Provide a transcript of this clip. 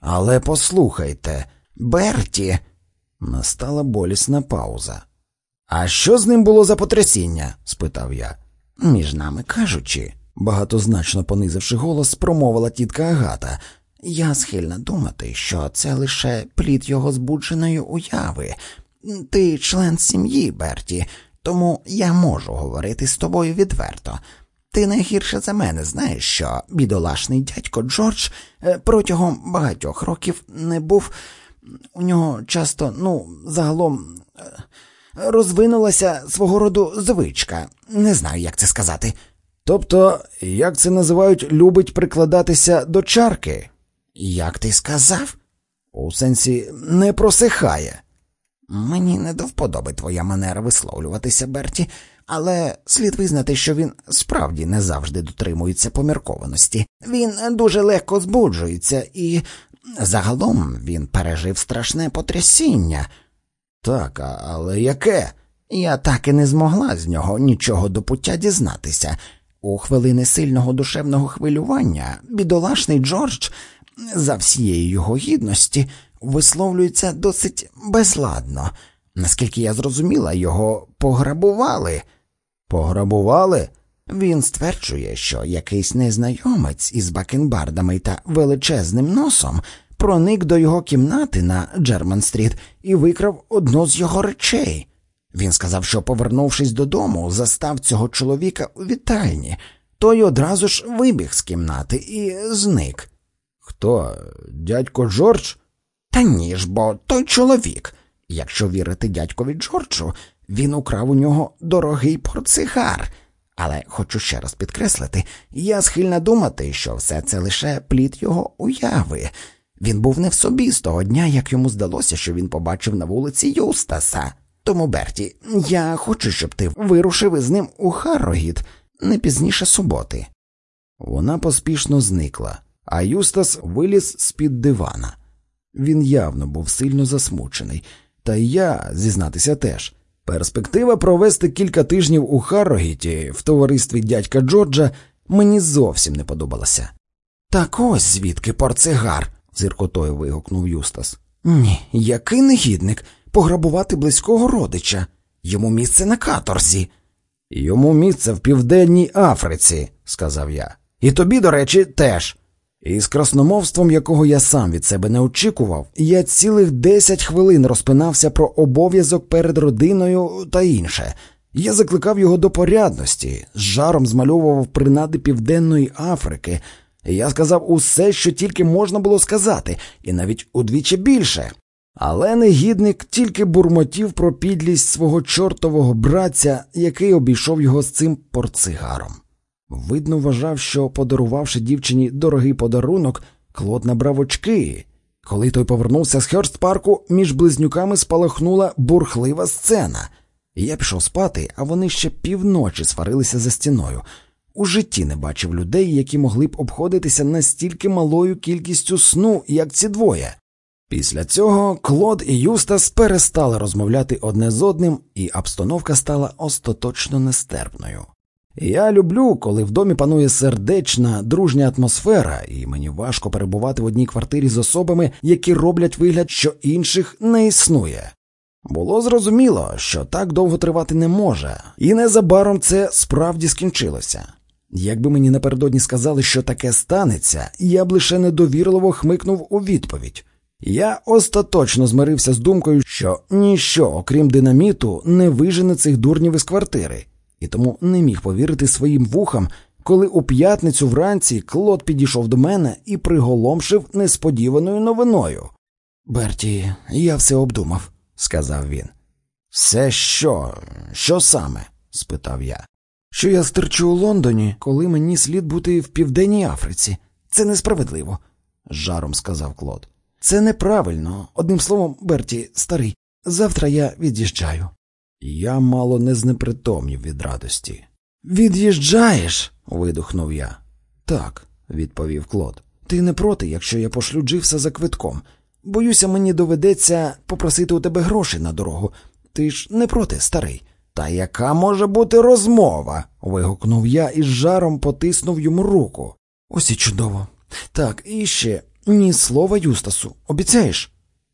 Але послухайте, Берті. Настала болісна пауза. А що з ним було за потрясіння? спитав я. Між нами кажучи, багатозначно понизивши голос, промовила тітка Агата. Я схильна думати, що це лише плід його збудженої уяви. Ти член сім'ї, Берті, тому я можу говорити з тобою відверто. Ти найгірше за мене знаєш, що бідолашний дядько Джордж е, протягом багатьох років не був. У нього часто, ну, загалом е, розвинулася свого роду звичка. Не знаю, як це сказати. Тобто, як це називають, любить прикладатися до чарки? Як ти сказав? У сенсі не просихає. Мені не до вподоби твоя манера висловлюватися, Берті, але слід визнати, що він справді не завжди дотримується поміркованості. Він дуже легко збуджується і загалом він пережив страшне потрясіння. Так, але яке? Я так і не змогла з нього нічого до пуття дізнатися. У хвилини сильного душевного хвилювання бідолашний Джордж, за всієї його гідності, висловлюється досить безладно. Наскільки я зрозуміла, його пограбували. Пограбували? Він стверджує, що якийсь незнайомець із бакенбардами та величезним носом проник до його кімнати на Джерман-стріт і викрав одну з його речей. Він сказав, що, повернувшись додому, застав цього чоловіка у вітальні, той одразу ж вибіг з кімнати і зник. Хто? Дядько Джордж? Та ні ж, бо той чоловік. Якщо вірити дядькові Джорджу, він украв у нього дорогий портсигар. Але хочу ще раз підкреслити, я схильна думати, що все це лише плід його уяви. Він був не в собі з того дня, як йому здалося, що він побачив на вулиці Юстаса. Тому, Берті, я хочу, щоб ти вирушив із ним у Харрогіт не пізніше суботи. Вона поспішно зникла, а Юстас виліз з під дивана. Він явно був сильно засмучений, та я, зізнатися теж. Перспектива провести кілька тижнів у Харрогіті в товаристві дядька Джорджа мені зовсім не подобалася. Так ось звідки порцигар, зіркотою вигукнув Юстас. Ні, який негідник пограбувати близького родича. Йому місце на каторзі. Йому місце в Південній Африці, сказав я. І тобі, до речі, теж. І з красномовством, якого я сам від себе не очікував, я цілих десять хвилин розпинався про обов'язок перед родиною та інше. Я закликав його до порядності, з жаром змальовував принади Південної Африки. Я сказав усе, що тільки можна було сказати, і навіть удвічі більше. Але негідник тільки бурмотів про підлість свого чортового братця, який обійшов його з цим портсигаром. Видно, вважав, що, подарувавши дівчині дорогий подарунок, Клод набрав очки. Коли той повернувся з Херст парку, між близнюками спалахнула бурхлива сцена. Я пішов спати, а вони ще півночі сварилися за стіною. У житті не бачив людей, які могли б обходитися настільки малою кількістю сну, як ці двоє. Після цього Клод і Юстас перестали розмовляти одне з одним, і обстановка стала остаточно нестерпною. Я люблю, коли в домі панує сердечна, дружня атмосфера, і мені важко перебувати в одній квартирі з особами, які роблять вигляд, що інших не існує. Було зрозуміло, що так довго тривати не може, і незабаром це справді скінчилося. Якби мені напередодні сказали, що таке станеться, я б лише недовірливо хмикнув у відповідь. Я остаточно змирився з думкою, що ніщо, окрім динаміту, не вижене цих дурнів із квартири, і тому не міг повірити своїм вухам, коли у п'ятницю вранці Клод підійшов до мене і приголомшив несподіваною новиною. Берті, я все обдумав, сказав він. Все що? Що саме? спитав я. Що я стерчу у Лондоні, коли мені слід бути в Південній Африці. Це несправедливо, жаром сказав Клод. Це неправильно. Одним словом, Берті, старий, завтра я від'їжджаю. Я мало не знепритомнів від радості. Від'їжджаєш? видухнув я. Так, відповів Клод. Ти не проти, якщо я пошлю Дживса за квитком. Боюся, мені доведеться попросити у тебе грошей на дорогу. Ти ж не проти, старий. Та яка може бути розмова? вигукнув я і з жаром потиснув йому руку. Ось і чудово. Так, і ще Ні слова Юстасу, обіцяєш?